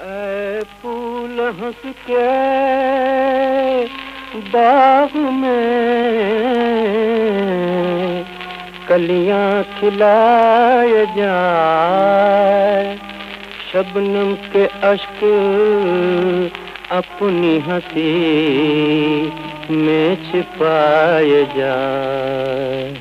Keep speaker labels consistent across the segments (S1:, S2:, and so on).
S1: फूल हंस के बाग में कलियाँ खिलाए जाए। शबनम के अश्क अपनी हँसी में छिपाए जाए।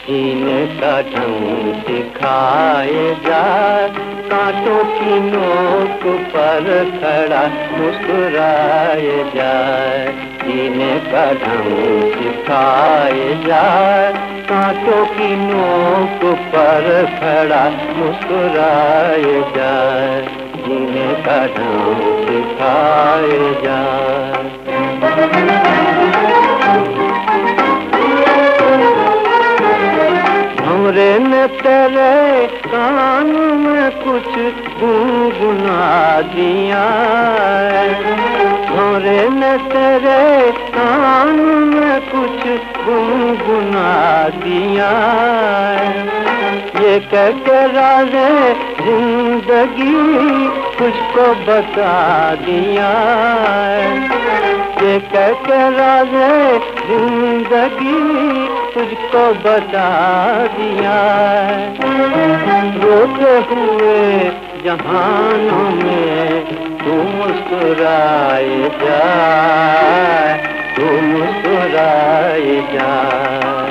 S1: जीने का ढंग सिखाए जाए। कांटों की नोक पर खड़ा मुस्कुराए जाए। जीने का ढंग सिखाए जाए। कांटों की नोक पर खड़ा मुस्कुराए जाए। जीने का ढंग सिखाए जाए। हमरे ने तेरे कान में कुछ गुनगुना दिया हमरे ने तेरे कान में कुछ गुनगुना दिया ये कह के राजे ज़िंदगी कुछ बता दिया ये कह के ज़िंदगी तुझको बता दिया रोते हुए जहानों में तू मुस्कुराए जाए तू मुस्कुराए जाए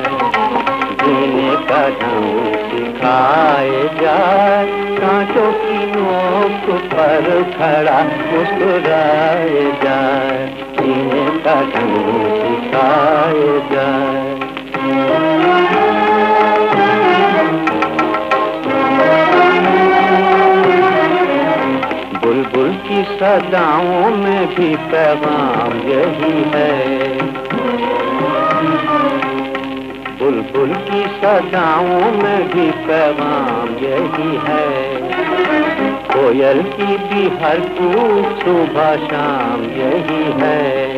S1: जीने का ढंग सिखाए जाए कांटों की नोक पर खड़ा मुस्कुराए जाए जीने का ढंग सिखाए जाए बुलबुल की सदाओं में भी पैगाम यही है। बुलबुल की सदाओं में भी पैगाम यही है। कोयल की भी हर कूच सुबह शाम यही है।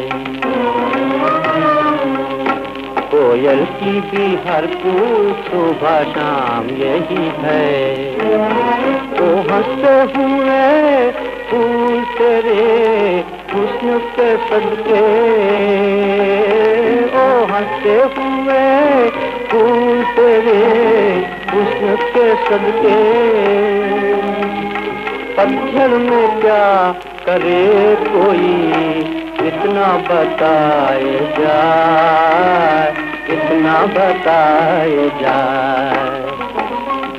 S1: कोयल की भी हर कूच सुबह शाम यही है। तो हँसते हुए सदके ओ, हँसते हुए फूल तेरे हुस्न के सदके पत्थर में क्या करे कोई, इतना बताए जाए, इतना बताए जाए।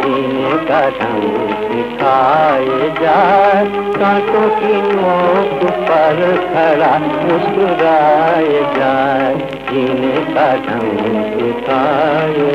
S1: जीने का ढंग सिखाए जाए कांटों की नोक पर खड़ा मुस्कुराए जाए जीने का ढंग सिखाए